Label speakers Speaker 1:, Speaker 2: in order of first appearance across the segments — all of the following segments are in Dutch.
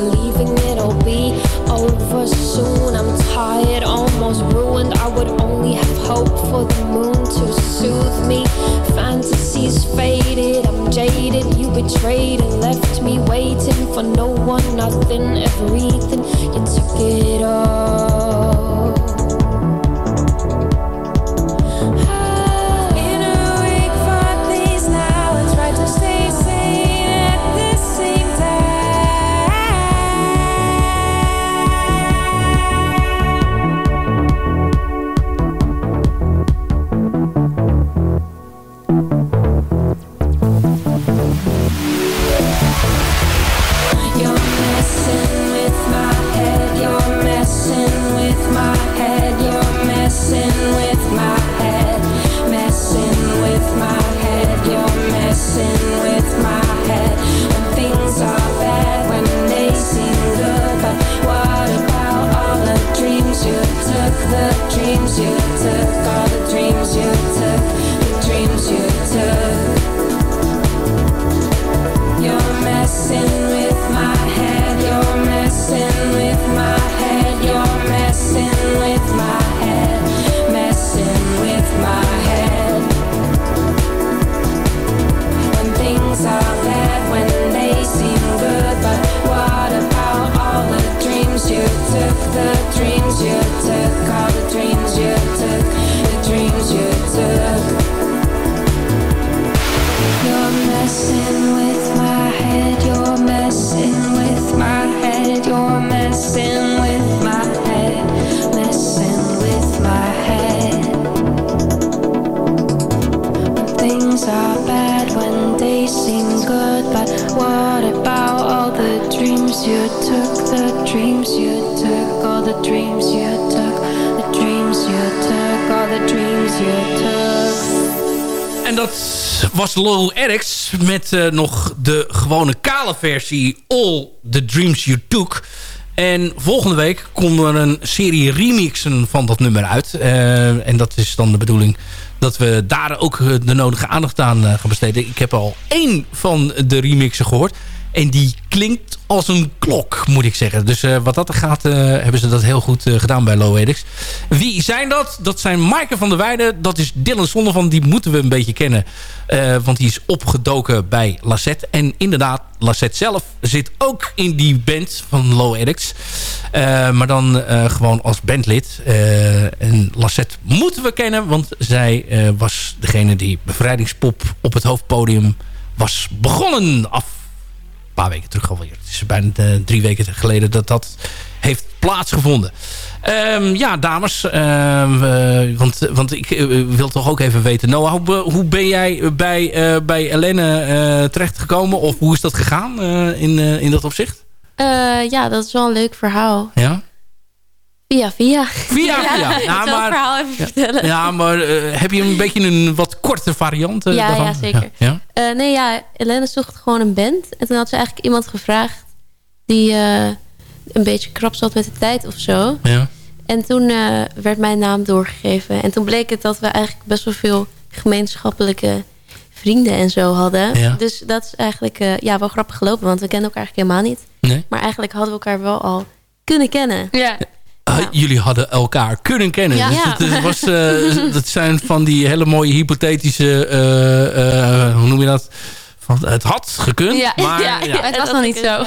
Speaker 1: Believing it'll be over soon. I'm tired, almost ruined. I would only have hope for the moon to soothe me. Fantasies faded, I'm jaded. You betrayed and left me waiting for no one, nothing, everything. You took it all.
Speaker 2: En dat was Low Erics met uh, nog de gewone kale versie All the Dreams You Took. En volgende week komt er een serie remixen van dat nummer uit. Uh, en dat is dan de bedoeling dat we daar ook de nodige aandacht aan uh, gaan besteden. Ik heb al één van de remixen gehoord. En die klinkt als een klok, moet ik zeggen. Dus uh, wat dat gaat, uh, hebben ze dat heel goed uh, gedaan bij Low Edix. Wie zijn dat? Dat zijn Maaike van der Weijden. Dat is Dylan Zonnevan. Die moeten we een beetje kennen. want die is opgedoken bij Lassette. En inderdaad, Lassette zelf zit ook in die band van Low Edix. maar dan gewoon als bandlid. en Lassette moeten we kennen. Want zij was degene die bevrijdingspop op het hoofdpodium was begonnen af paar weken terug alweer. Het is bijna uh, drie weken geleden dat dat heeft plaatsgevonden. Um, ja, dames. Uh, want, want ik uh, wil toch ook even weten. Noah, hoe, hoe ben jij bij, bij Helene terechtgekomen? Of hoe is dat gegaan in, in dat opzicht?
Speaker 3: ja, dat is wel een leuk verhaal.
Speaker 2: Ja?
Speaker 3: Via, via.
Speaker 2: Via, via.
Speaker 3: Ja,
Speaker 2: maar,
Speaker 3: het verhaal even
Speaker 2: ja,
Speaker 3: vertellen.
Speaker 2: Ja, maar uh, heb je een beetje een wat korte variant uh,
Speaker 3: ja,
Speaker 2: daarvan?
Speaker 3: Ja, zeker.
Speaker 2: Ja,
Speaker 3: ja? Uh, nee, ja, Helene zocht gewoon een band. En toen had ze eigenlijk iemand gevraagd... die een beetje krap zat met de tijd of zo.
Speaker 2: Ja.
Speaker 3: En toen werd mijn naam doorgegeven. En toen bleek het dat we eigenlijk best wel veel gemeenschappelijke vrienden en zo hadden.
Speaker 2: Ja.
Speaker 3: Dus dat is eigenlijk ja, wel grappig gelopen. Want we kennen elkaar eigenlijk helemaal niet.
Speaker 2: Nee.
Speaker 3: Maar eigenlijk hadden we elkaar wel al kunnen kennen.
Speaker 4: Ja.
Speaker 2: Uh, jullie hadden elkaar kunnen kennen.
Speaker 3: Ja.
Speaker 2: Dus
Speaker 3: Ja.
Speaker 2: dat, was, uh, dat zijn van die hele mooie hypothetische... Uh, hoe noem je dat? Van, het had gekund,
Speaker 4: Ja,
Speaker 2: maar...
Speaker 4: ja,
Speaker 2: ja.
Speaker 4: het was nog niet zo.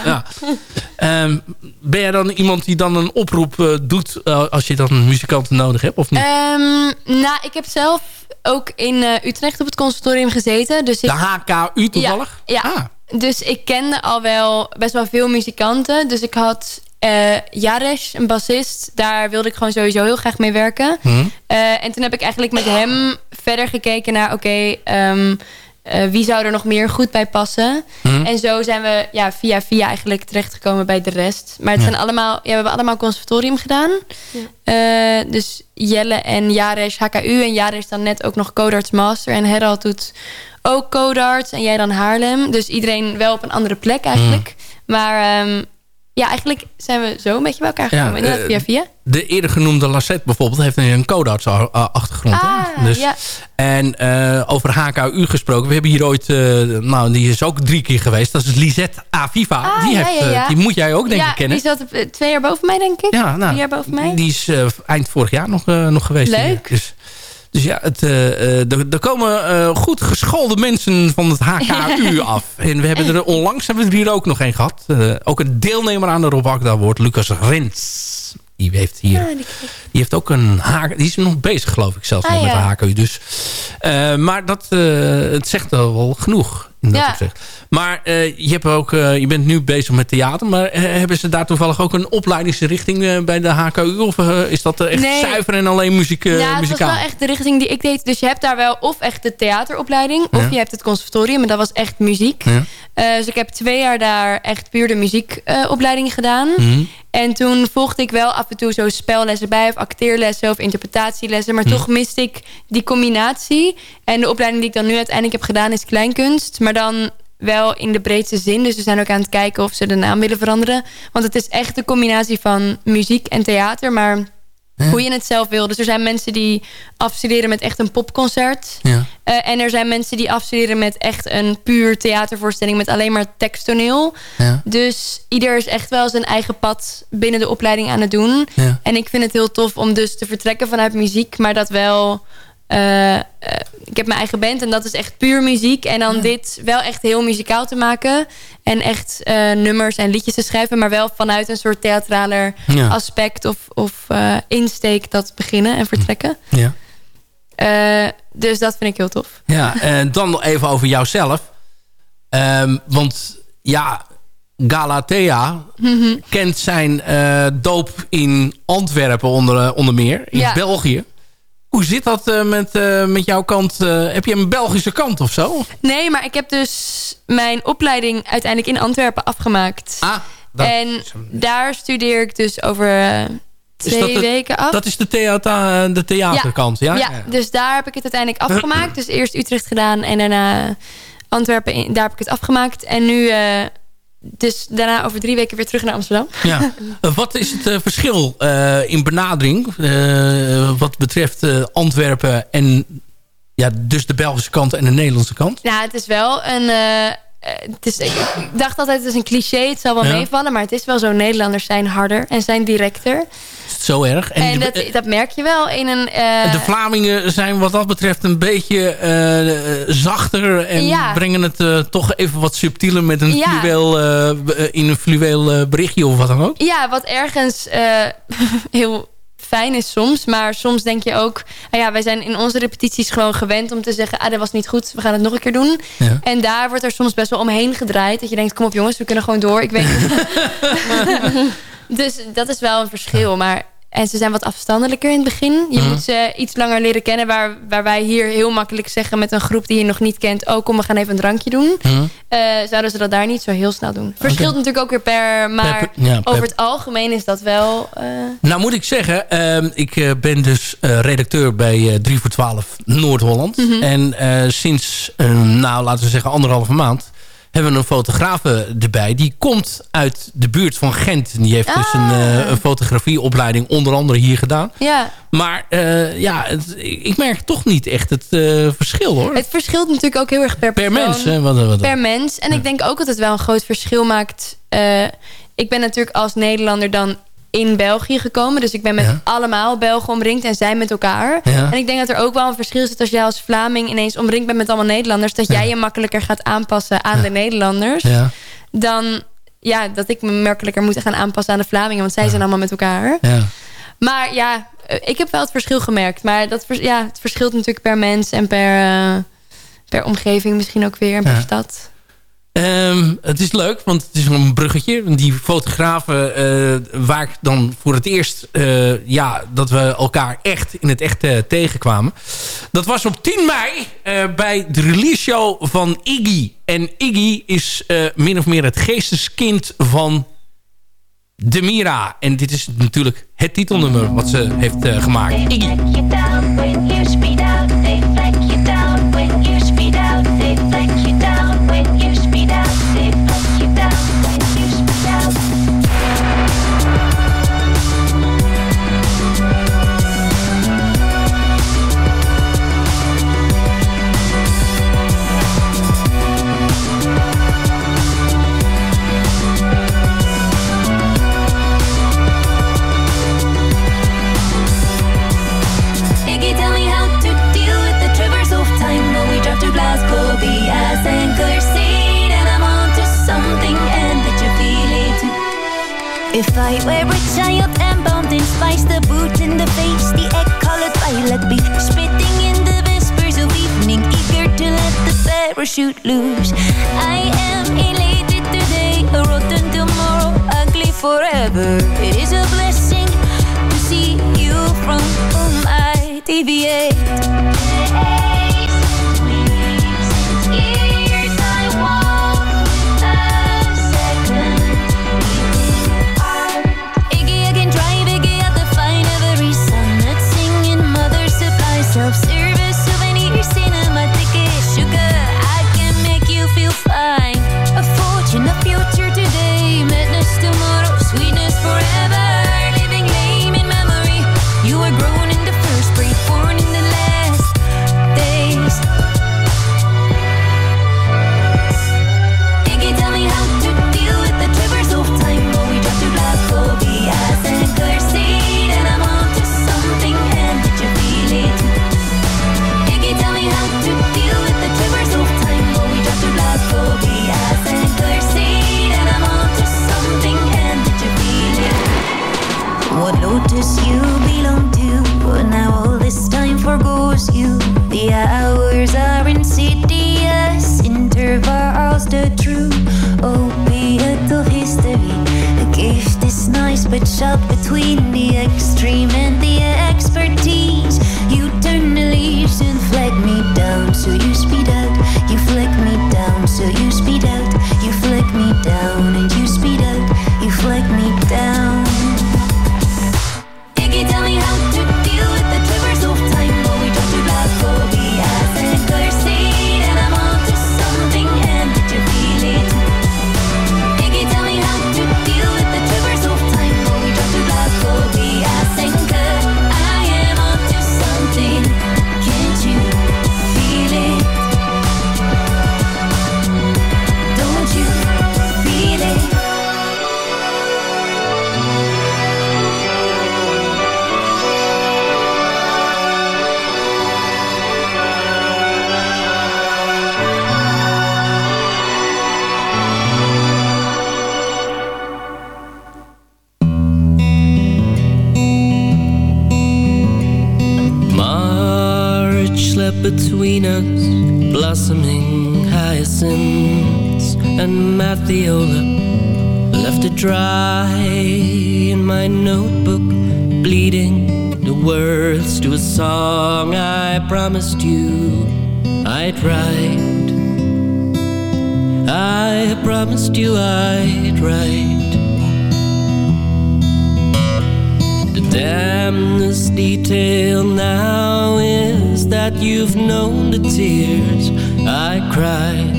Speaker 2: Um, ben jij dan iemand die dan een oproep doet... als je dan muzikanten nodig hebt, of niet?
Speaker 4: Um, nou, ik heb zelf ook in Utrecht op het conservatorium gezeten. Dus ik,
Speaker 2: De HKU toevallig?
Speaker 4: Ja, ja. Ah. dus ik kende al wel best wel veel muzikanten. Dus ik had uh, Jaresh, een bassist, daar wilde ik gewoon sowieso heel graag mee werken.
Speaker 2: Hmm.
Speaker 4: Uh, en toen heb ik eigenlijk met hem verder gekeken naar... oké, okay, um, uh, wie zou er nog meer goed bij passen?
Speaker 2: Hmm.
Speaker 4: En zo zijn we ja, via via eigenlijk terechtgekomen bij de rest. Maar het
Speaker 2: Ja.
Speaker 4: zijn allemaal, ja, we hebben allemaal conservatorium gedaan. Ja. dus Jelle en Jaresh HKU. En Jaresh dan net ook nog Codarts Master. En Herald doet ook Codarts. En jij dan Haarlem. Dus iedereen wel op een andere plek eigenlijk. Maar... Um, ja, eigenlijk zijn we zo een beetje bij elkaar gekomen.
Speaker 2: Ja,
Speaker 4: Inderdaad,
Speaker 2: eh,
Speaker 4: via via.
Speaker 2: De eerder genoemde Lassette bijvoorbeeld heeft een codarts-achtergrond.
Speaker 4: Ah,
Speaker 2: dus,
Speaker 4: ja.
Speaker 2: En uh, over HKU gesproken. We hebben hier ooit... Uh, nou, die is ook drie keer geweest. Dat is Lisette Aviva.
Speaker 4: Ah,
Speaker 2: die,
Speaker 4: ja,
Speaker 2: heeft. Uh, die moet jij ook denk
Speaker 4: ja,
Speaker 2: ik kennen.
Speaker 4: die zat twee jaar boven mij, denk ik.
Speaker 2: Ja, nou,
Speaker 4: jaar boven mij.
Speaker 2: Die is eind vorig jaar nog, nog geweest.
Speaker 4: Leuk.
Speaker 2: Dus, dus ja, het, uh, er komen uh, goed geschoolde mensen van het HKU af. En we hebben er onlangs hebben we er hier ook nog een gehad. Ook een deelnemer aan de Rob Akda wordt Lucas Rens. Die heeft hier,
Speaker 4: Ah, die,
Speaker 2: heeft ook een HK, die is nog bezig geloof ik zelfs
Speaker 4: Ah,
Speaker 2: nog met
Speaker 4: ja.
Speaker 2: de HKU. Dus, maar dat, het zegt wel genoeg in dat
Speaker 4: Ja.
Speaker 2: opzicht. Maar je, hebt ook, je bent nu bezig met theater. Maar hebben ze daar toevallig ook een opleidingsrichting bij de HKU? Of is dat echt
Speaker 4: Nee.
Speaker 2: zuiver en alleen muziek,
Speaker 4: ja, het was
Speaker 2: muzikaal?
Speaker 4: wel echt de richting die ik deed. Dus je hebt daar wel of echt de theateropleiding... of
Speaker 2: Ja.
Speaker 4: je hebt het conservatorium. En dat was echt muziek.
Speaker 2: Ja.
Speaker 4: Dus ik heb twee jaar daar echt puur de muziekopleiding gedaan.
Speaker 2: Mhm.
Speaker 4: En toen volgde ik wel af en toe zo spellessen bij... of acteerlessen of interpretatielessen. Maar
Speaker 2: Mhm.
Speaker 4: toch miste ik die combinatie. En de opleiding die ik dan nu uiteindelijk heb gedaan is kleinkunst. Maar dan wel in de breedste zin. Dus we zijn ook aan het kijken of ze de naam willen veranderen. Want het is echt een combinatie van muziek en theater. Maar hoe je het zelf wil. Dus er zijn mensen die afstuderen met echt een popconcert.
Speaker 2: Ja.
Speaker 4: Uh, en er zijn mensen die afstuderen met echt een puur theatervoorstelling... met alleen maar teksttoneel.
Speaker 2: Ja.
Speaker 4: Dus ieder is echt wel zijn eigen pad binnen de opleiding aan het doen.
Speaker 2: Ja.
Speaker 4: En ik vind het heel tof om dus te vertrekken vanuit muziek... maar dat wel... Uh, uh, ik heb mijn eigen band en dat is echt puur muziek. En dan dit wel echt heel muzikaal te maken. En echt uh, nummers en liedjes te schrijven. Maar wel vanuit een soort theatraler
Speaker 2: Ja.
Speaker 4: aspect of, of insteek dat beginnen en vertrekken.
Speaker 2: Ja.
Speaker 4: Uh, dus dat vind ik heel tof.
Speaker 2: Ja, en dan nog even over jouzelf. Um, want ja, Galatea
Speaker 4: Mhm.
Speaker 2: -hmm. kent zijn doop in Antwerpen onder, onder meer. In
Speaker 4: Ja.
Speaker 2: België. Hoe zit dat met, met jouw kant? heb je een Belgische kant of zo?
Speaker 4: Nee, maar ik heb dus mijn opleiding uiteindelijk in Antwerpen afgemaakt.
Speaker 2: Ah,
Speaker 4: en daar studeer ik dus over twee weken af.
Speaker 2: Dat is de, theater, de theaterkant, ja?
Speaker 4: Ja, dus daar heb ik het uiteindelijk afgemaakt. Dus eerst Utrecht gedaan en daarna Antwerpen. Daar heb ik het afgemaakt. En nu... dus daarna over drie weken weer terug naar Amsterdam.
Speaker 2: Ja. wat is het verschil in benadering... wat betreft Antwerpen en ja, dus de Belgische kant en de Nederlandse kant?
Speaker 4: Ja, het is wel een eh, het is, ik dacht altijd, het is een cliché, het zal wel meevallen. Maar het is wel zo, Nederlanders zijn harder en zijn directer.
Speaker 2: Zo erg.
Speaker 4: En, en dat, dat, merk je wel in een... Uh,
Speaker 2: de Vlamingen zijn wat dat betreft een beetje uh, zachter. En brengen het toch even wat subtieler met een ja. fluweel, in een fluweel berichtje of wat dan ook.
Speaker 4: Ja, wat ergens heel fijn is soms. Maar soms denk je ook... Ah ja, wij zijn in onze repetities gewoon gewend om te zeggen... ah, dat was niet goed, we gaan het nog een keer doen. Ja. En daar wordt er soms best wel omheen gedraaid. Dat je denkt, kom op jongens, we kunnen gewoon door. Ik weet dus dat is wel een verschil. Maar en ze zijn wat afstandelijker in het begin. Je mhm. moet ze iets langer leren kennen. Waar, waar wij hier heel makkelijk zeggen met een groep die je nog niet kent... oh, kom, we gaan even een drankje doen. Mhm. Eh, zouden ze dat daar niet zo heel snel doen. Verschilt natuurlijk ook weer per... maar over het algemeen is dat wel... Uh...
Speaker 2: Nou moet ik zeggen, ehm, ik eh, ben dus redacteur bij 3 voor 12 Noord-Holland. Mhm. En sinds, nou laten we zeggen anderhalve maand hebben we een fotograaf erbij. Die komt uit de buurt van Gent. Die heeft dus een, uh, een, fotografieopleiding onder andere hier gedaan.
Speaker 4: Ja.
Speaker 2: Maar uh, ja, het, ik merk toch niet echt het uh, verschil hoor.
Speaker 4: Het verschilt natuurlijk ook heel erg per
Speaker 2: Per mens. Hè? Wat, wat,
Speaker 4: per mens. En ik denk ook dat het wel een groot verschil maakt. ik ben natuurlijk als Nederlander dan in België gekomen. Dus ik ben met allemaal Belgen omringd en zij met elkaar. En ik denk dat er ook wel een verschil zit als jij als Vlaming ineens omringd bent met allemaal Nederlanders. Dat jij je makkelijker gaat aanpassen aan de Nederlanders. Dan ja, dat ik me makkelijker moet gaan aanpassen aan de Vlamingen. Want zij zijn allemaal met elkaar. Maar ja, eh, ik heb wel het verschil gemerkt. Maar dat, ja, het verschilt natuurlijk per mens en per, uh, per omgeving misschien ook weer. En per stad.
Speaker 2: Um, het is leuk, want het is een bruggetje. Die fotografen uh, waar ik dan voor het eerst... Uh, ja, dat we elkaar echt in het echt tegenkwamen. Dat was op 10 mei bij de release show van Iggy. En Iggy is min of meer het geesteskind van Demira. En dit is natuurlijk het titelnummer wat ze heeft gemaakt. Iggy.
Speaker 5: If I were a child and bound in spice, the boot in the face, the egg-colored violet be spitting in the whispers of evening, eager to let the parachute loose. I am elated today, a rotten tomorrow, ugly forever. It is a blessing to see you from my TVA.
Speaker 6: Words to a song I promised you I'd write. I promised you I'd write. The damnedest detail now is that you've known the tears I cried.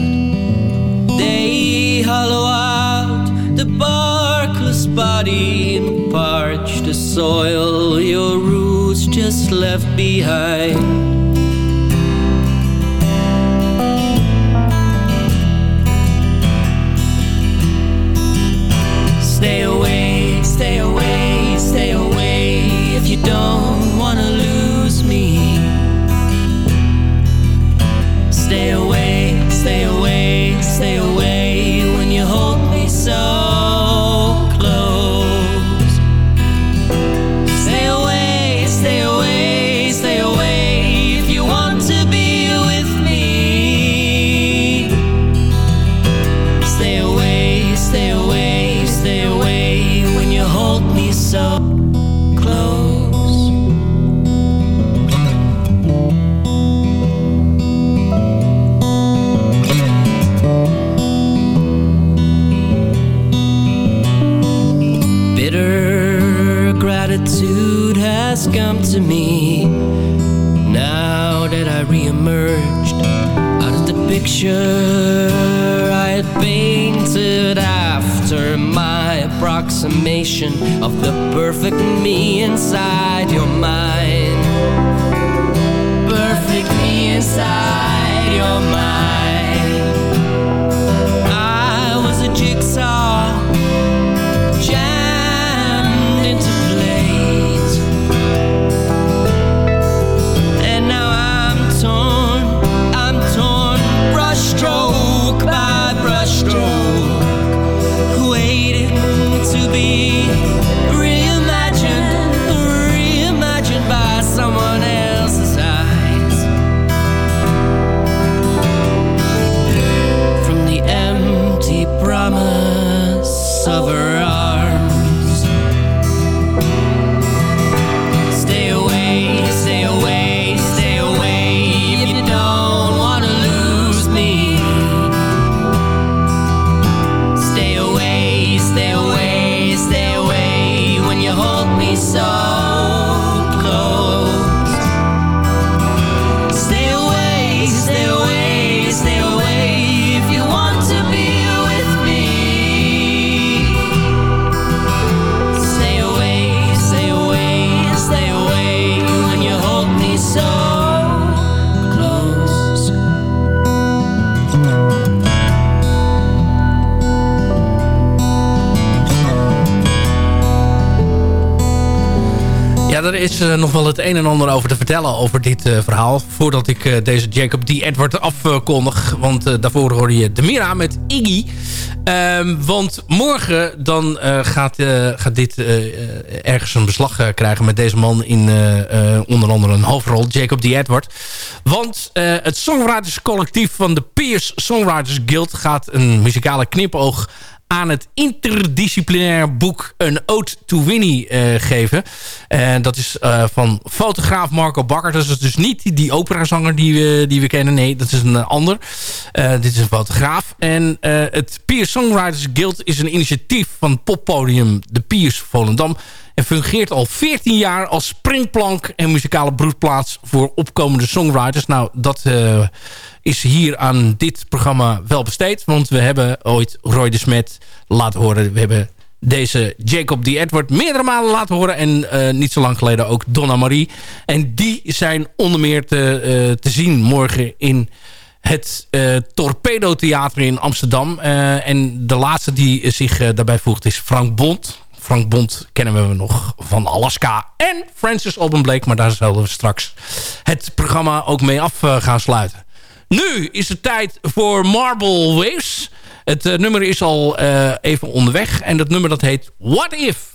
Speaker 6: They hollow out the barkless body and parch the soil your roots left behind. Has come to me now that I reemerged out of the picture I had painted after my approximation of the perfect me inside your mind. Perfect me inside your mind.
Speaker 2: Wel het een en ander over te vertellen over dit eh, verhaal. Voordat ik eh, deze Jacob D. Edward afkondig. want eh, daarvoor hoorde je Demira met Iggy. Ehm, want morgen dan gaat, gaat dit ergens een beslag krijgen met deze man in onder andere een hoofdrol. Jacob D. Edward. Want het Songwriters collectief van de Peers Songwriters Guild gaat een muzikale knipoog aan het interdisciplinair boek een Ode to Winnie eh, geven. En dat is eh, van fotograaf Marco Bakker. Dat is dus niet die, operazanger die we, die we kennen. Nee, dat is een eh, ander. Eh, dit is een fotograaf. En eh, het Peers Songwriters Guild is een initiatief van poppodium De Piers Volendam. En fungeert al 14 jaar als springplank en muzikale broedplaats voor opkomende songwriters. Nou, dat eh, is hier aan dit programma wel besteed. Want we hebben ooit Roy de Smet laten horen. We hebben deze Jacob D. Edward meerdere malen laten horen. En eh, niet zo lang geleden ook Donna Marie. En die zijn onder meer te, eh, te zien morgen in het eh, Torpedo Theater in Amsterdam. En de laatste die zich daarbij voegt is Frank Bond. Frank Bond kennen we nog van Alaska en Francis Alban Blake. Maar daar zullen we straks het programma ook mee af eh, gaan sluiten. Nu is het tijd voor Marble Waves. Het eh, nummer is al eh, even onderweg. En dat nummer dat heet What If?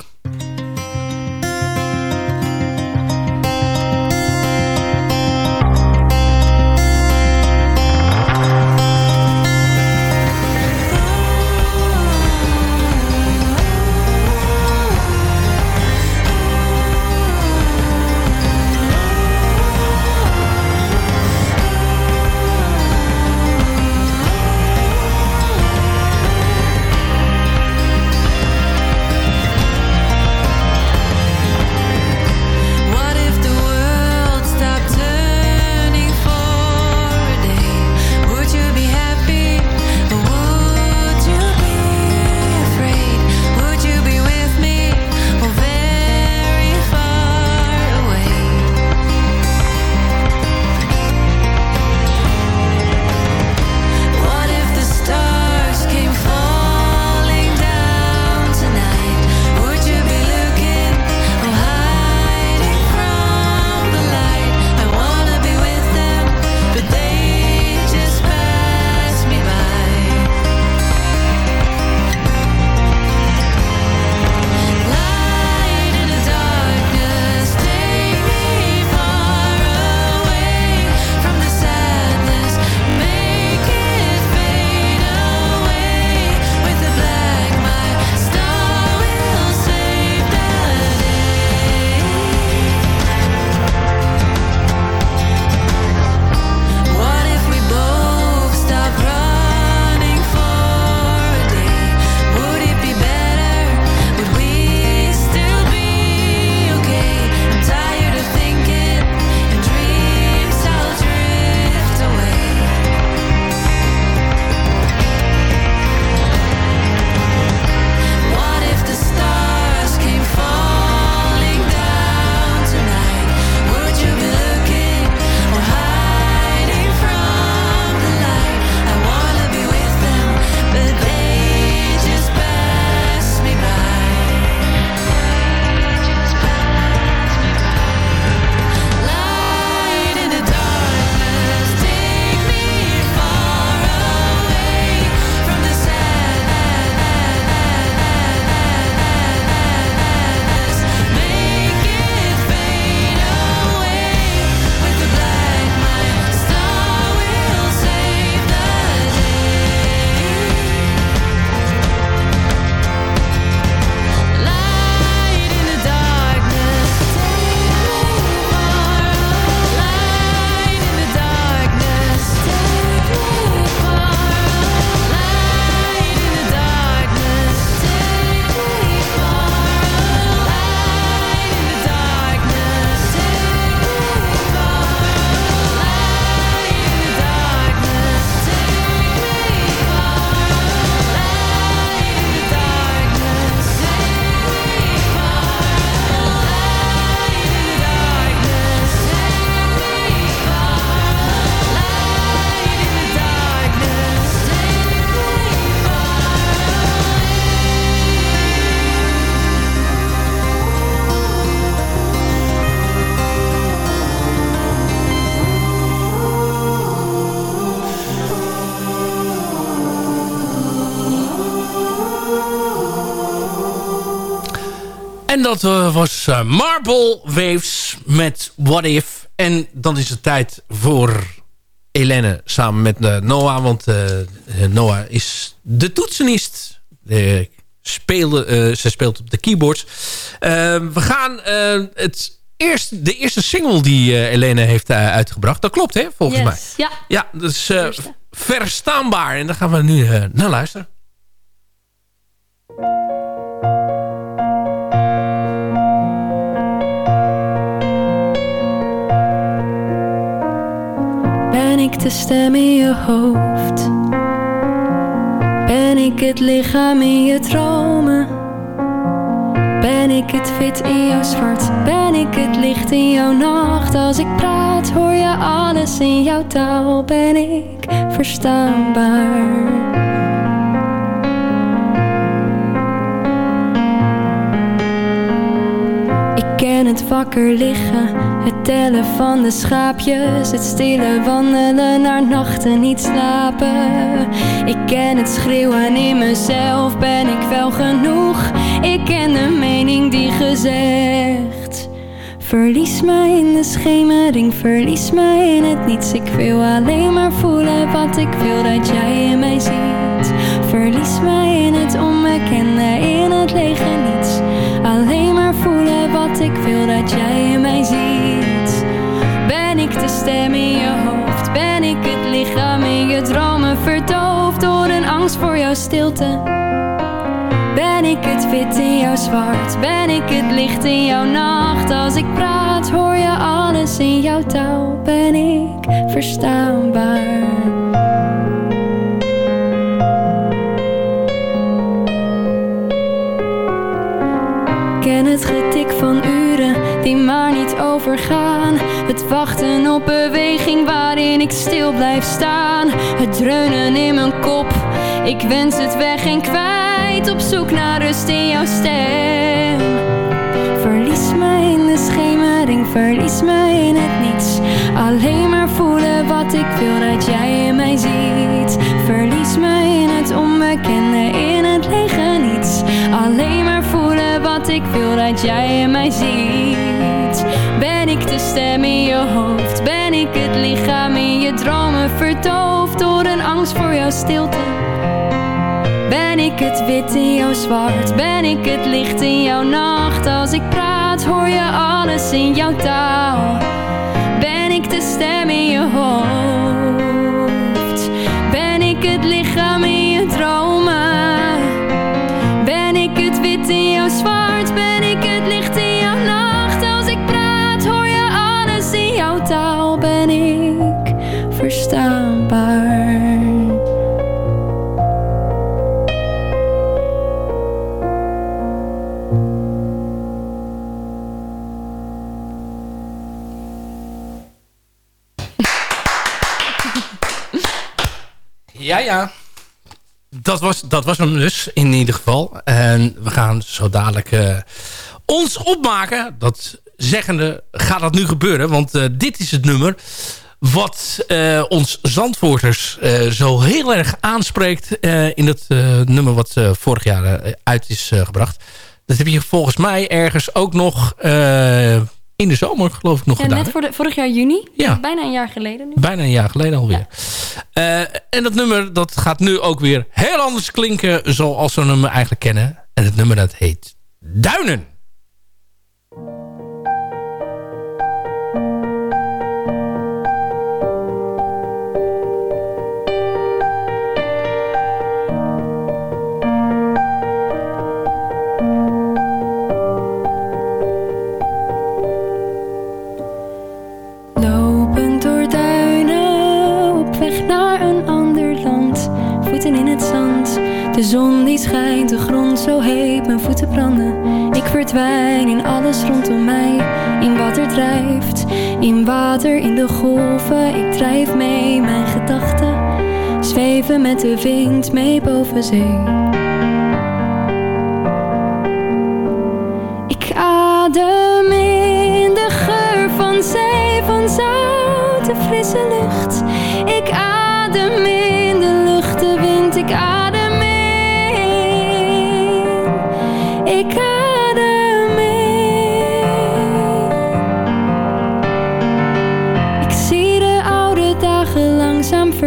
Speaker 2: Dat uh, was uh, Marble Waves met What If. En dan is het tijd voor Helene samen met uh, Noah. Want Noah is de toetsenist. Speelde, ze speelt op de keyboards. we gaan het eerste, de eerste single die Helene heeft uitgebracht. Dat klopt, hè? Volgens
Speaker 3: yes.
Speaker 2: mij.
Speaker 3: Ja.
Speaker 2: Ja, dus verstaanbaar. En daar gaan we nu naar luisteren.
Speaker 7: Ben ik de stem in je hoofd? Ben ik het lichaam in je dromen? Ben ik het wit in jouw zwart? Ben ik het licht in jouw nacht? Als ik praat hoor je alles in jouw taal. Ben ik verstaanbaar? ken het wakker liggen, het tellen van de schaapjes, het stille wandelen naar nachten niet slapen. Ik ken het schreeuwen in mezelf, ben ik wel genoeg? Ik ken de mening die gezegd. Verlies mij in de schemering, verlies mij in het niets. Ik wil alleen maar voelen wat ik wil dat jij in mij ziet. Verlies mij in het onbekende, in het lege niets. Alleen maar voelen wat ik wil dat jij de stem in je hoofd? Ben ik het lichaam in je dromen? Verdoofd door een angst voor jouw stilte. Ben ik het wit in jouw zwart? Ben ik het licht in jouw nacht? Als ik praat hoor je alles in jouw taal. Ben ik verstaanbaar? ken het getik van uren die maar niet overgaan. Wachten op beweging waarin ik stil blijf staan. Het dreunen in mijn kop, ik wens het weg en kwijt. Op zoek naar rust in jouw stem. Verlies mij in de schemering, verlies mij in het niets. Alleen maar voelen wat ik wil dat jij in mij ziet. Verlies mij in het onbekende, in het lege niets. Alleen maar voelen wat ik wil dat jij in mij ziet. Ben ik de stem in je hoofd? Ben ik het lichaam in je dromen? Verdoofd door een angst voor jouw stilte. Ben ik het wit in jouw zwart? Ben ik het licht in jouw nacht? Als ik praat hoor je alles in jouw taal.
Speaker 2: Dat was, dat was hem dus, in ieder geval. En we gaan zo dadelijk uh, ons opmaken. Dat zeggende gaat dat nu gebeuren. Want uh, dit is het nummer wat uh, ons Zandvoorters zo heel erg aanspreekt... in het nummer wat vorig jaar uit is gebracht. Dat heb je volgens mij ergens ook nog in de zomer geloof ik nog
Speaker 4: ja,
Speaker 2: gedaan.
Speaker 4: net voor de, vorig jaar juni.
Speaker 2: Ja.
Speaker 4: Bijna een jaar geleden nu.
Speaker 2: Bijna een jaar geleden alweer. Ja. Uh, en dat nummer dat gaat nu ook weer heel anders klinken zoals we hem eigenlijk kennen. En het nummer dat heet Duinen.
Speaker 7: Zon die schijnt, de grond zo heet, mijn voeten branden. Ik verdwijn in alles rondom mij, in wat er drijft. In water, in de golven, ik drijf mee. Mijn gedachten zweven met de wind mee boven zee. Ik adem in de geur van zee, van zoute frisse lucht. Ik adem in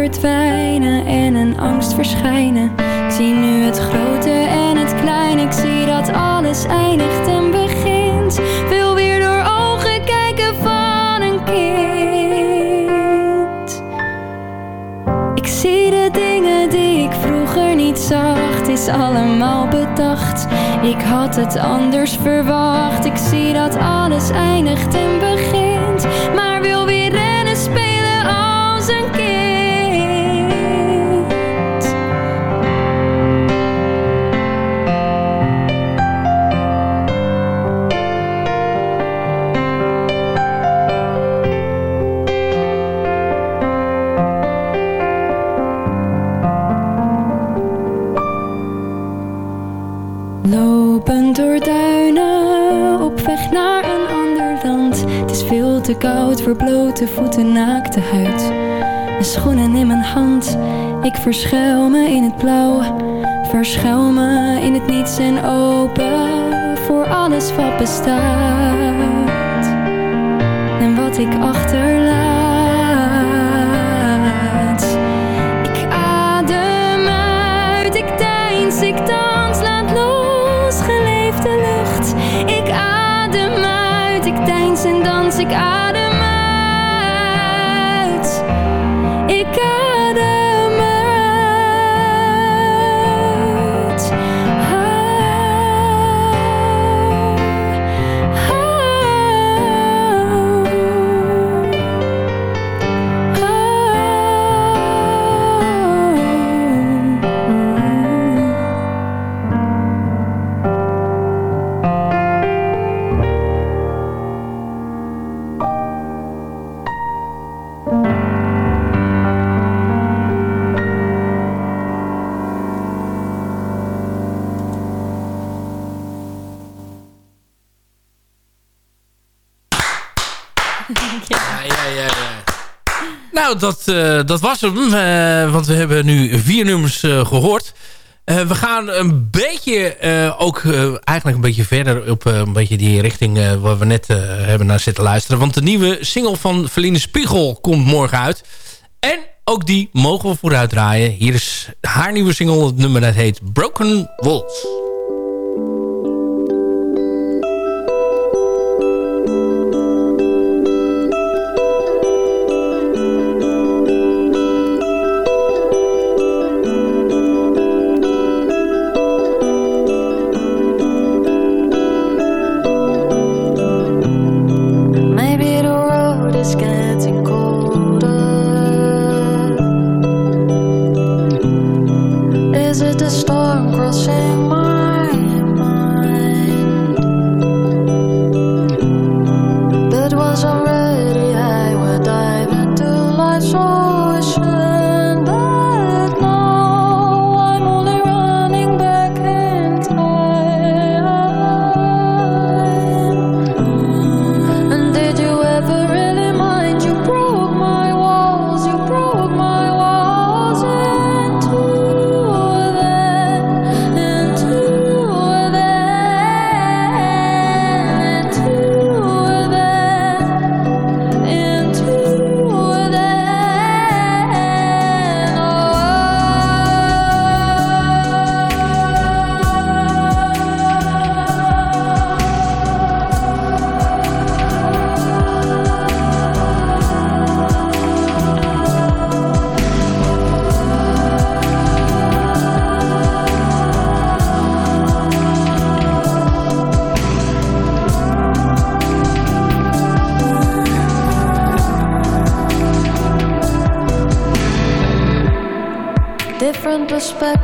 Speaker 7: verdwijnen en een angst verschijnen. Ik zie nu het grote en het kleine, ik zie dat alles eindigt en begint. Wil weer door ogen kijken van een kind. Ik zie de dingen die ik vroeger niet zag, het is allemaal bedacht. Ik had het anders verwacht, ik zie dat alles eindigt en begint. Maar wil weer te koud voor blote voeten, naakte huid. En schoenen in mijn hand, ik verschuil me in het blauw. Verschuil me in het niets en open voor alles wat bestaat. En wat ik achterlaat.
Speaker 8: I dat, eh, dat was hem. eh, want we hebben nu vier nummers eh, gehoord. Eh, we gaan een beetje ook eigenlijk een beetje verder op een beetje die richting waar we net hebben naar zitten luisteren. Want de nieuwe single van Verline Spiegel komt morgen uit. En ook die mogen we vooruit draaien. Hier is haar nieuwe single. Het nummer dat heet Broken Walls.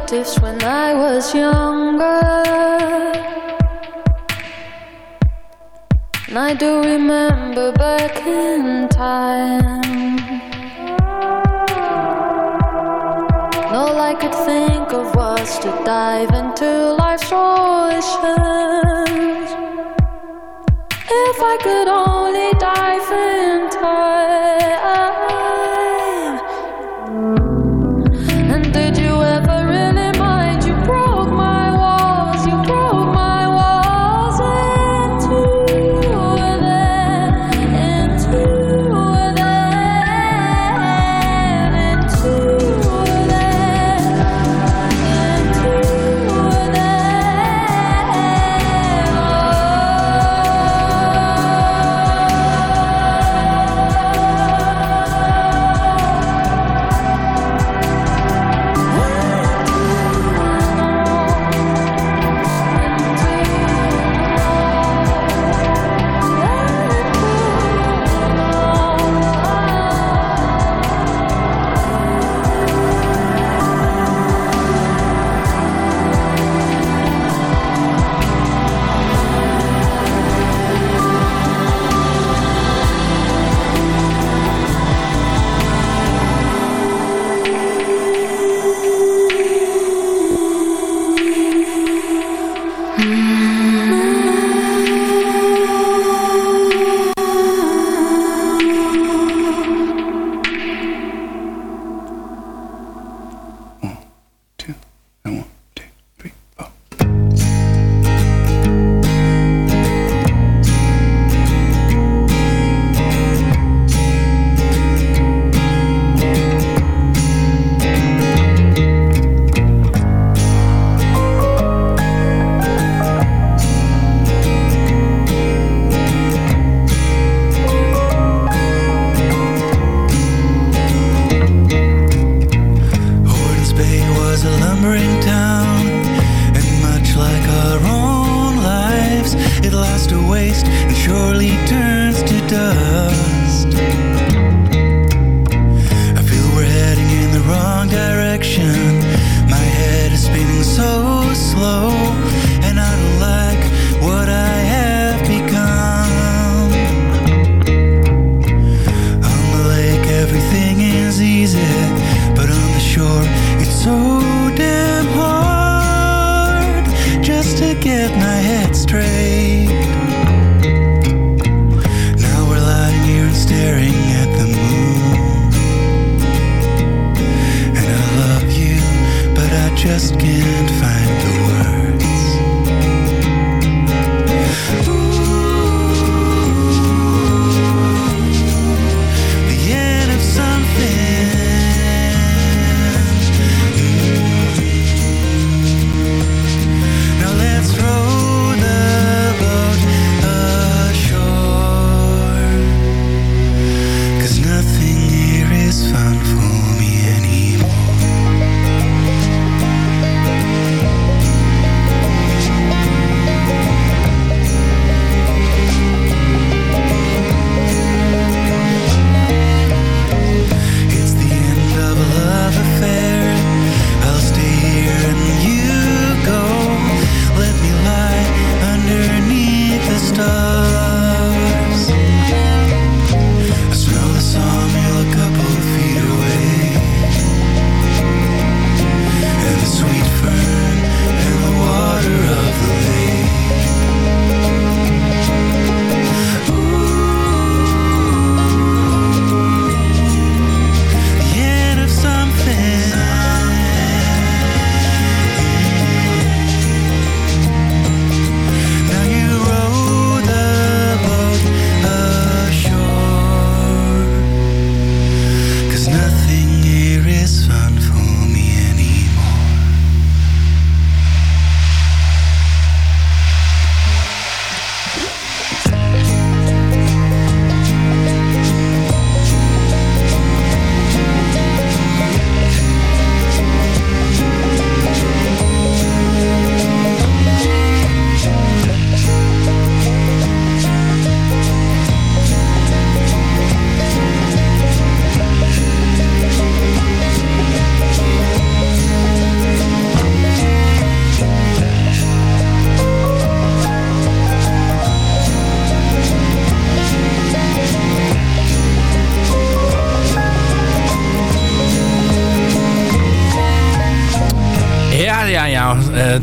Speaker 9: captives get my head straight.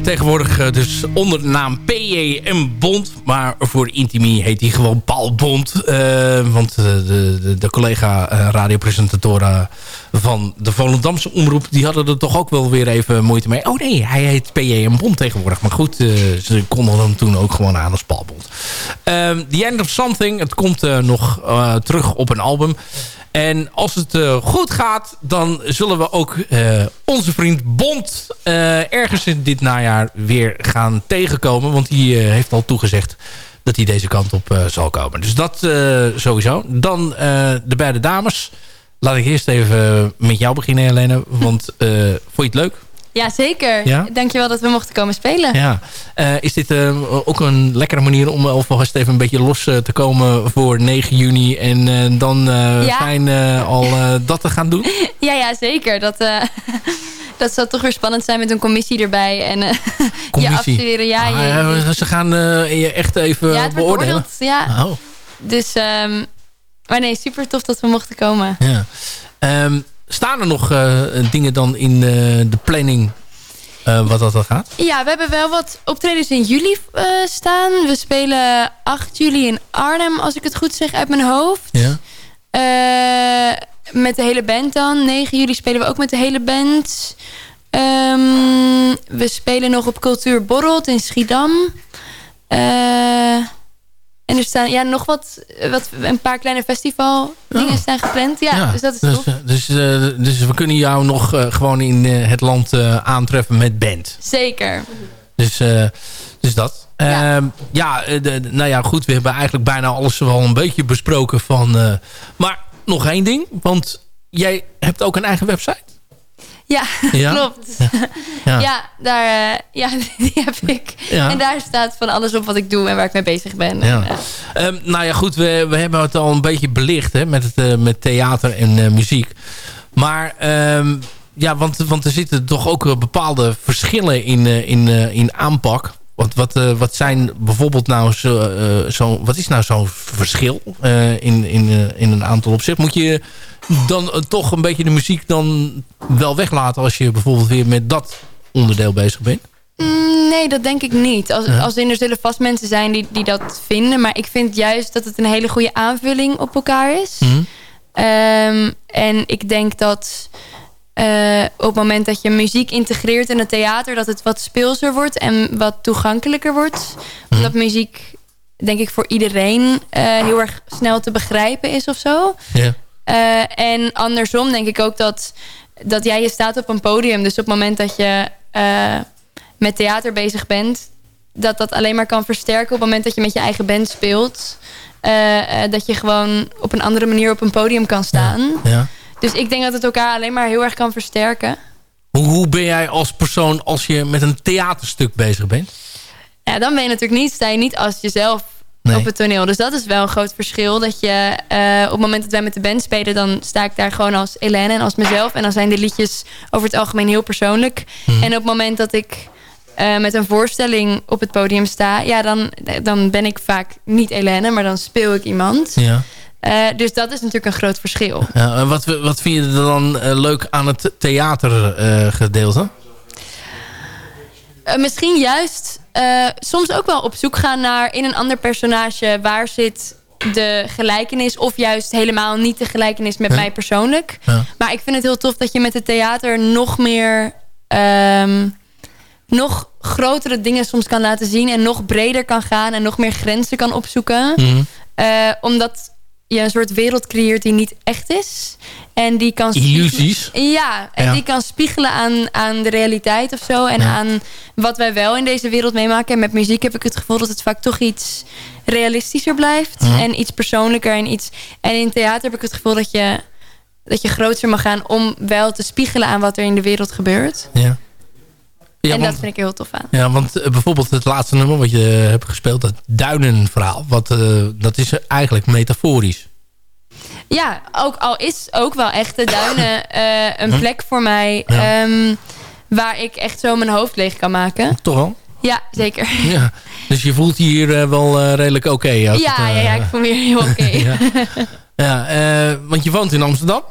Speaker 2: Tegenwoordig eh, dus onder de naam PJM Bond. Maar voor Intimi heet hij gewoon Paul Bond. Eh, want eh, de, de, de collega eh, radiopresentatoren van de Volendamse Omroep... die hadden er toch ook wel weer even moeite mee. Oh nee, hij heet PJM Bond tegenwoordig. Maar goed, eh, ze konden hem toen ook gewoon aan als Paul Bond. The End of Something, het komt eh, nog eh, terug op een album... En als het eh, goed gaat, dan zullen we ook eh, onze vriend Bond eh, ergens in dit najaar weer gaan tegenkomen. Want die heeft al toegezegd dat hij deze kant op zal komen. Dus dat sowieso. Dan de beide dames. Laat ik eerst even met jou beginnen, Helene. Want vond je het leuk?
Speaker 4: Ja, zeker.
Speaker 2: Ja?
Speaker 4: Dankjewel dat we mochten komen spelen.
Speaker 2: Ja. Eh, is dit eh, ook een lekkere manier om alvast even een beetje los eh, te komen voor 9 juni en dan
Speaker 4: Ja.
Speaker 2: fijn al dat te gaan doen?
Speaker 4: Ja, ja, zeker. Dat, dat zal toch weer spannend zijn met een commissie erbij. En eh, je
Speaker 2: Commissie.
Speaker 4: afstuderen. Ja, je,
Speaker 2: Ah, ze gaan eh, je echt even
Speaker 4: ja,
Speaker 2: beoordelen.
Speaker 4: Ja.
Speaker 2: Oh,
Speaker 4: Dus, ehm, maar nee, super tof dat we mochten komen.
Speaker 2: ja. Ehm, staan er nog eh, dingen dan in eh, de planning eh, wat dat dan gaat?
Speaker 4: Ja, we hebben wel wat optredens in juli staan. We spelen 8 juli in Arnhem, als ik het goed zeg uit mijn hoofd.
Speaker 2: Ja.
Speaker 4: Met de hele band dan. 9 juli spelen we ook met de hele band. Ehm, we spelen nog op Cultuur Borrelt in Schiedam. Eh, en er staan ja, nog wat, wat, een paar kleine festival dingen staan gepland. Ja, dus dat is tof.
Speaker 2: dus, dus, eh, dus we kunnen jou nog eh, gewoon in eh, het land eh, aantreffen met band.
Speaker 4: Zeker.
Speaker 2: Dus, eh, dus dat. Ja, ja eh, de, de- nou ja, goed. We hebben eigenlijk bijna alles wel een beetje besproken van... eh, maar nog één ding. Want jij hebt ook een eigen website.
Speaker 4: Ja,
Speaker 2: Ja?
Speaker 4: klopt.
Speaker 2: Ja.
Speaker 4: Ja, daar, eh, ja, die heb ik. En daar staat van alles op wat ik doe en waar ik mee bezig ben. En, eh,
Speaker 2: Ehm, nou ja, goed, we, we hebben het al een beetje belicht hè, met, het, eh, met theater en muziek. Maar ehm, ja, want, want er zitten toch ook bepaalde verschillen in, in, in aanpak. Wat, wat, eh, wat zijn bijvoorbeeld nou zo, eh, zo wat is nou zo'n verschil eh, in, in, in een aantal opzichten? Moet je dan toch een beetje de muziek dan wel weglaten als je bijvoorbeeld weer met dat onderdeel bezig bent?
Speaker 4: Mm, Nee, dat denk ik niet. Als, als in er zullen vast mensen zijn die, die dat vinden. Maar ik vind juist dat het een hele goede aanvulling op elkaar is. Ehm, en ik denk dat eh, op het moment dat je muziek integreert in het theater... dat het wat speelser wordt en wat toegankelijker wordt. Omdat muziek, denk ik, voor iedereen eh, heel erg snel te begrijpen is of zo.
Speaker 2: Ja.
Speaker 4: Eh, en andersom denk ik ook dat, dat jij je staat op een podium. Dus op het moment dat je met theater bezig bent... dat dat alleen maar kan versterken op het moment dat je met je eigen band speelt. Dat je gewoon op een andere manier op een podium kan staan.
Speaker 2: Ja.
Speaker 4: Dus ik denk dat het elkaar alleen maar heel erg kan versterken.
Speaker 2: Hoe, hoe ben jij als persoon als je met een theaterstuk bezig bent?
Speaker 4: Ja, dan ben je natuurlijk niet, sta je niet als jezelf
Speaker 2: Nee.
Speaker 4: op het toneel. Dus dat is wel een groot verschil. Dat je eh, op het moment dat wij met de band spelen, dan sta ik daar gewoon als Helene en als mezelf. En dan zijn de liedjes over het algemeen heel persoonlijk.
Speaker 2: Mhm.
Speaker 4: En op het moment dat ik eh, met een voorstelling op het podium sta, ja, dan, dan ben ik vaak niet Helene, maar dan speel ik iemand.
Speaker 2: Ja.
Speaker 4: Eh, dus dat is natuurlijk een groot verschil.
Speaker 2: Ja, en wat, wat vind je er dan eh, leuk aan het theatergedeelte?
Speaker 4: Eh, misschien juist soms ook wel op zoek gaan naar in een ander personage waar zit de gelijkenis of juist helemaal niet de gelijkenis met
Speaker 2: Ja.
Speaker 4: mij persoonlijk.
Speaker 2: Ja.
Speaker 4: Maar ik vind het heel tof dat je met het theater nog meer ehm, nog grotere dingen soms kan laten zien en nog breder kan gaan en nog meer grenzen kan opzoeken.
Speaker 2: Mhm.
Speaker 4: Omdat je een soort wereld creëert die niet echt is. En die kan
Speaker 2: Illusies.
Speaker 4: ja, en
Speaker 2: Ja.
Speaker 4: die kan spiegelen aan, aan de realiteit of zo. En
Speaker 2: Ja.
Speaker 4: aan wat wij wel in deze wereld meemaken. En met muziek heb ik het gevoel dat het vaak toch iets realistischer blijft. En iets persoonlijker. En, iets, en in theater heb ik het gevoel dat je, dat je groter mag gaan... om wel te spiegelen aan wat er in de wereld gebeurt.
Speaker 2: Ja. Ja,
Speaker 4: en
Speaker 2: want,
Speaker 4: dat vind ik heel tof aan.
Speaker 2: ja, want eh, bijvoorbeeld het laatste nummer wat je hebt gespeeld, dat duinenverhaal, wat, eh, dat is eigenlijk metaforisch.
Speaker 4: Ja, ook al is ook wel echt de duinen eh, een
Speaker 2: Hm?
Speaker 4: plek voor mij...
Speaker 2: Ja.
Speaker 4: ehm, waar ik echt zo mijn hoofd leeg kan maken.
Speaker 2: Toch wel?
Speaker 4: Ja, zeker.
Speaker 2: Ja. Dus je voelt hier eh, wel eh, redelijk oké.
Speaker 4: Ja,
Speaker 2: het, eh,
Speaker 4: ja, ja, ik voel me hier heel oké.
Speaker 2: ja. Ja, eh, want je woont in Amsterdam?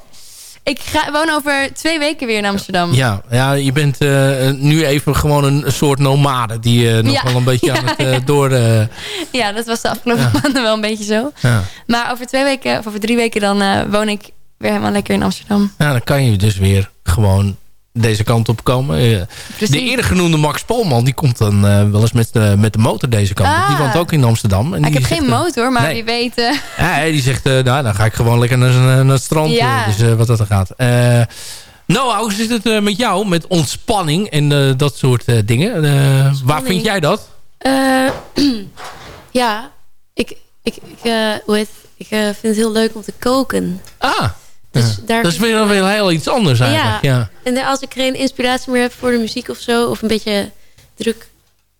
Speaker 4: Ik ga, woon over twee weken weer in Amsterdam.
Speaker 2: Ja, ja je bent eh, nu even gewoon een soort nomade die eh, nog
Speaker 4: Ja.
Speaker 2: wel een beetje
Speaker 4: Ja,
Speaker 2: aan het
Speaker 4: ja.
Speaker 2: door...
Speaker 4: Ja, dat was de afgelopen
Speaker 2: Ja.
Speaker 4: maanden wel een beetje zo.
Speaker 2: ja.
Speaker 4: Maar over twee weken, of over drie weken, dan woon ik weer helemaal lekker in Amsterdam.
Speaker 2: ja, dan kan je dus weer gewoon deze kant op komen. Eh, de eerder genoemde Max Polman, die komt dan eh, wel eens met de, met de motor deze kant op. Die
Speaker 4: Ah.
Speaker 2: woont ook in Amsterdam. En
Speaker 4: Ah, ik
Speaker 2: die
Speaker 4: heb geen
Speaker 2: zegt, eh,
Speaker 4: motor, maar
Speaker 2: nee.
Speaker 4: wie weet... eh,
Speaker 2: Ja, die zegt, eh, nou, dan ga ik gewoon lekker naar, naar het strand.
Speaker 4: Ja.
Speaker 2: Dus wat dat er gaat. Noah, hoe zit het met jou? Met ontspanning en dat soort dingen. Waar vind jij dat?
Speaker 3: Ja, ik, ik, ik, hoe heet, ik vind het heel leuk om te koken.
Speaker 2: Ah,
Speaker 3: Dus
Speaker 2: ja.
Speaker 3: daar-
Speaker 2: dat is weer, weer heel iets anders eigenlijk. Ja.
Speaker 3: En dan als ik geen inspiratie meer heb voor de muziek of zo... of een beetje druk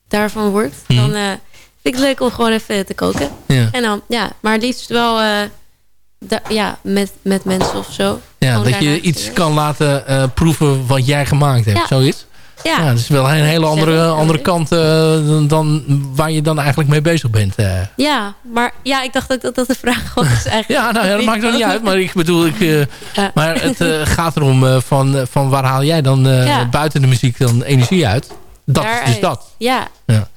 Speaker 3: daarvan wordt...
Speaker 2: Mhm.
Speaker 3: dan eh, vind ik het leuk om gewoon even te koken.
Speaker 2: Ja.
Speaker 3: En dan, ja, maar het liefst wel eh, ja, met, met mensen of zo.
Speaker 2: Ja, dat je iets kan laten eh, proeven wat jij gemaakt hebt. Zoiets?
Speaker 3: Ja.
Speaker 2: Ja, dat is wel een hele andere, andere kant eh, dan, dan waar je dan eigenlijk mee bezig bent. eh.
Speaker 3: Ja, maar ja, ik dacht ook dat dat de vraag was eigenlijk.
Speaker 2: Ja, nou ja, dat maakt nog niet uit. Maar ik bedoel, ik, eh,
Speaker 3: Ja.
Speaker 2: maar het gaat erom van, van waar haal jij dan
Speaker 3: Ja.
Speaker 2: buiten de muziek dan energie uit? Dat is dus dat.
Speaker 3: Ja,
Speaker 2: Ja.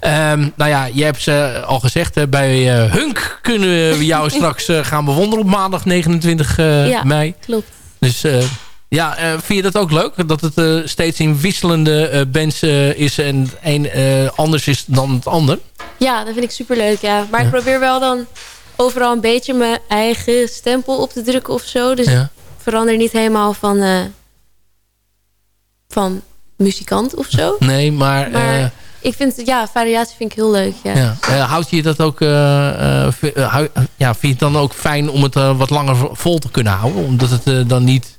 Speaker 2: Ehm, nou ja, je hebt ze al gezegd. Hè, bij Hunk kunnen we jou straks gaan bewonderen op maandag 29 eh,
Speaker 3: Ja.
Speaker 2: mei.
Speaker 3: klopt.
Speaker 2: Dus ja, eh, vind je dat ook leuk? Dat het eh, steeds in wisselende eh, bands is en het een anders is dan het ander?
Speaker 3: Ja, dat vind ik superleuk, ja. Maar
Speaker 2: Ja.
Speaker 3: ik probeer wel dan overal een beetje mijn eigen stempel op te drukken of zo. Dus
Speaker 2: Ja.
Speaker 3: ik verander niet helemaal van, van muzikant of zo.
Speaker 2: Nee, maar...
Speaker 3: Maar ik vind, ja, variatie vind ik heel leuk, ja.
Speaker 2: ja. Eh, houd je dat ook... ja, vind je het dan ook fijn om het wat langer vo- vol te kunnen houden? Omdat het dan niet...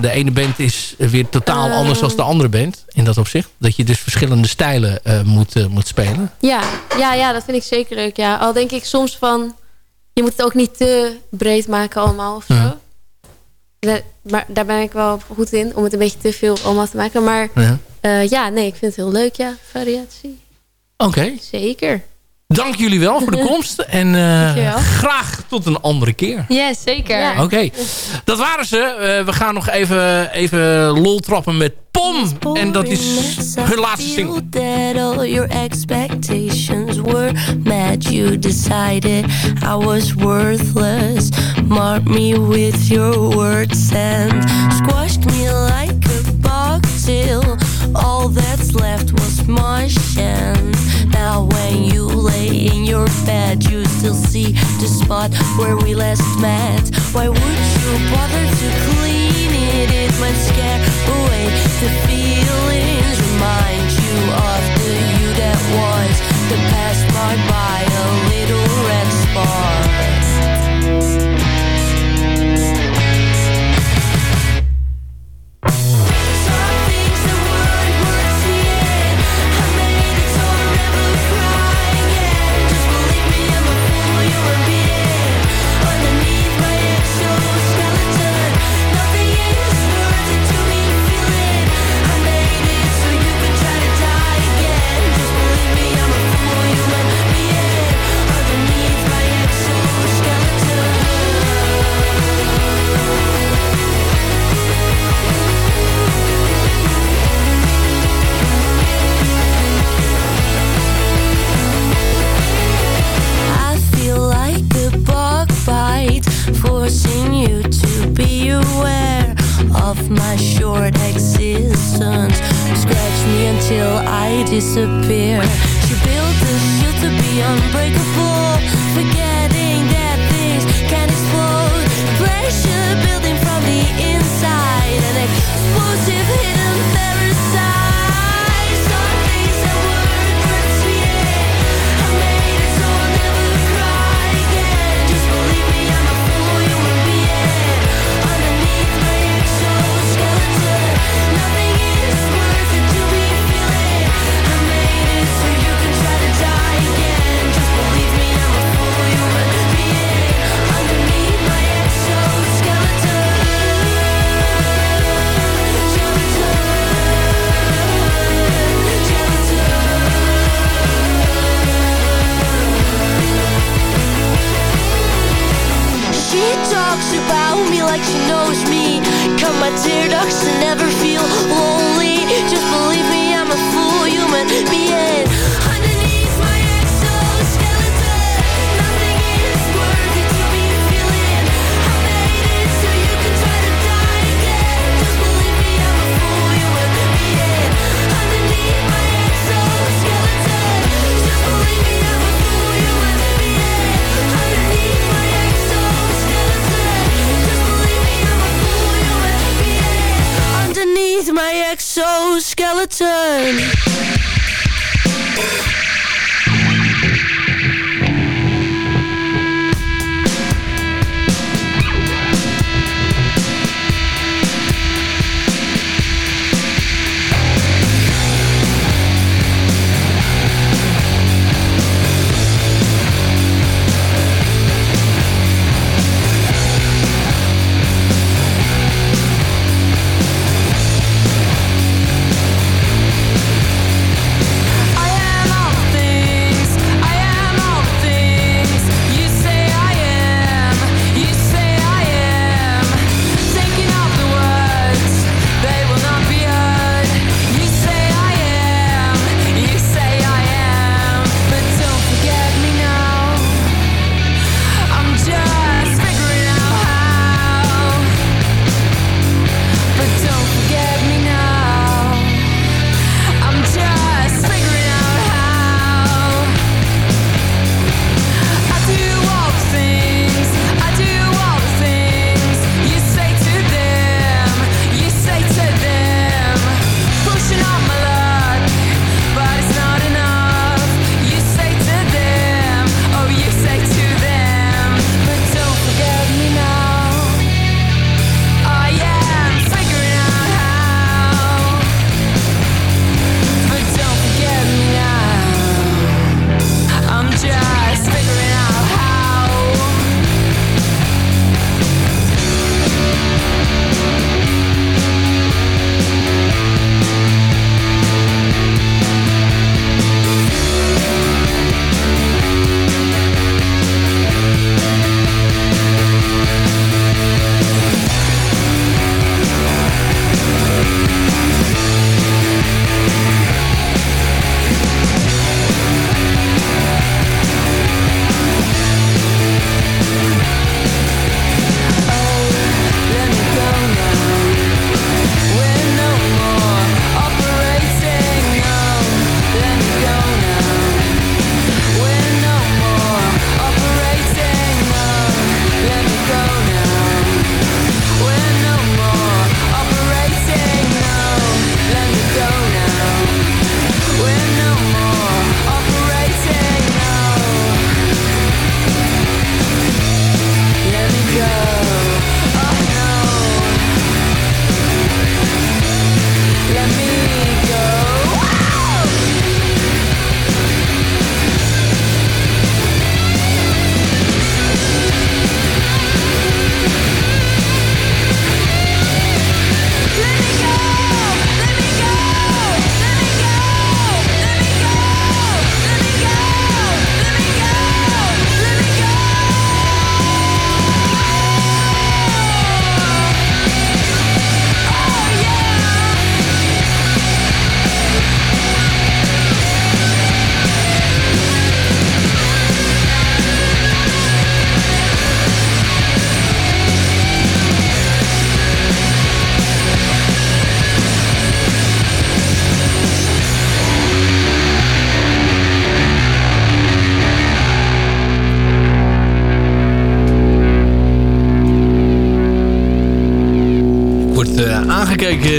Speaker 2: De ene band is weer totaal
Speaker 3: Eh.
Speaker 2: anders dan de andere band. In dat opzicht. Dat je dus verschillende stijlen eh, moet, eh, moet spelen.
Speaker 3: Ja, ja, ja, dat vind ik zeker leuk. Ja. Al denk ik soms van... Je moet het ook niet te breed maken allemaal of zo.
Speaker 2: Ja.
Speaker 3: Maar daar ben ik wel goed in. Om het een beetje te veel allemaal te maken. Maar
Speaker 2: Ja.
Speaker 3: eh, ja, nee, ik vind het heel leuk. Ja, variatie.
Speaker 2: Oké.
Speaker 3: Zeker.
Speaker 2: Dank jullie wel voor de komst. En eh,
Speaker 3: Dankjewel.
Speaker 2: graag tot een andere keer.
Speaker 4: Yes, zeker.
Speaker 3: Ja.
Speaker 2: Oké, dat waren ze. Eh, we gaan nog even, even lol trappen met Pom. En dat is hun laatste single.
Speaker 6: that all your expectations were met. You decided I was worthless. Marked me with your words and squashed me like a box till all that's left was mush. Now when you lay in your bed, you still see the spot where we last met. Why would you bother to clean it? It might scare away the feelings. Remind you of the you that was. The past marked by a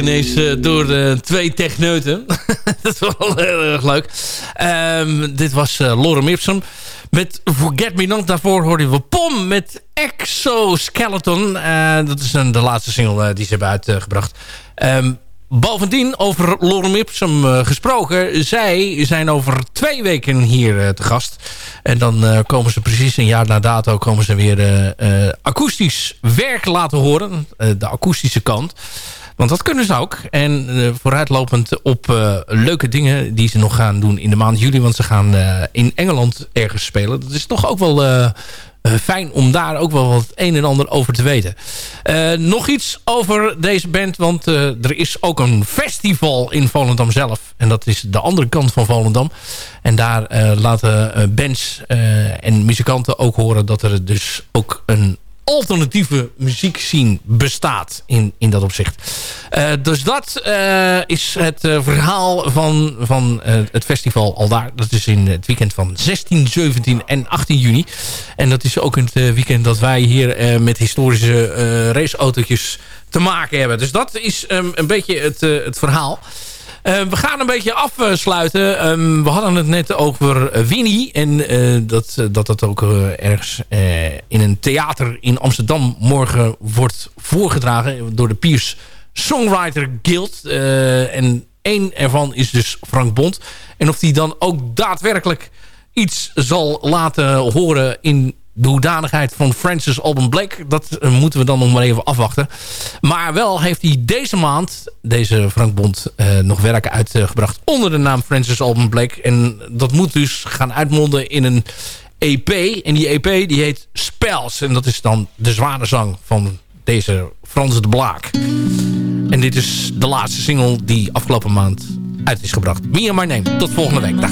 Speaker 2: ineens uh, door uh, twee techneuten. dat is wel heel erg leuk. Um, dit was uh, Lorem Ipsum. Met Forget Me Not. Daarvoor hoorden we Pom met Exoskeleton. dat is de laatste single die ze hebben uitgebracht. Um, Bovendien, over Lorem Ipsum uh, gesproken. Zij zijn over twee weken hier uh, te gast. En dan uh, komen ze precies een jaar na dato... komen ze weer akoestisch werk laten horen. de akoestische kant. Want dat kunnen ze ook. En vooruitlopend op leuke dingen die ze nog gaan doen in de maand juli. Want ze gaan in Engeland ergens spelen. Dat is toch ook wel fijn om daar ook wel wat een en ander over te weten. Nog iets over deze band, want er is ook een festival in Volendam zelf. En dat is de andere kant van Volendam. En daar laten bands en muzikanten ook horen dat er dus ook een alternatieve muziekscene bestaat in, in dat opzicht. Uh, dus dat uh, is het uh, verhaal van, van het festival al daar. Dat is in het weekend van 16, 17 en 18 juni. En dat is ook het weekend dat wij hier met historische raceautootjes te maken hebben. Dus dat is um, een beetje het, het verhaal. Uh, we gaan een beetje afsluiten. Um, we hadden het net over Winnie. En uh, dat, dat dat ook ergens in een theater in Amsterdam morgen wordt voorgedragen. Door de Piers Songwriter Guild. en één ervan is dus Frank Bond. En of die dan ook daadwerkelijk iets zal laten horen in de hoedanigheid van Francis Alban Blake... dat uh, moeten we dan nog maar even afwachten. Maar wel heeft hij deze maand, deze Frank Bond... Uh, nog werken uitgebracht onder de naam Francis Alban Blake. En dat moet dus gaan uitmonden in een EP. En die EP die heet Spells. En dat is dan de zware zang van deze Frans de Blaak. En dit is de laatste single die afgelopen maand uit is gebracht. Me and My Name. Tot volgende week. Dag.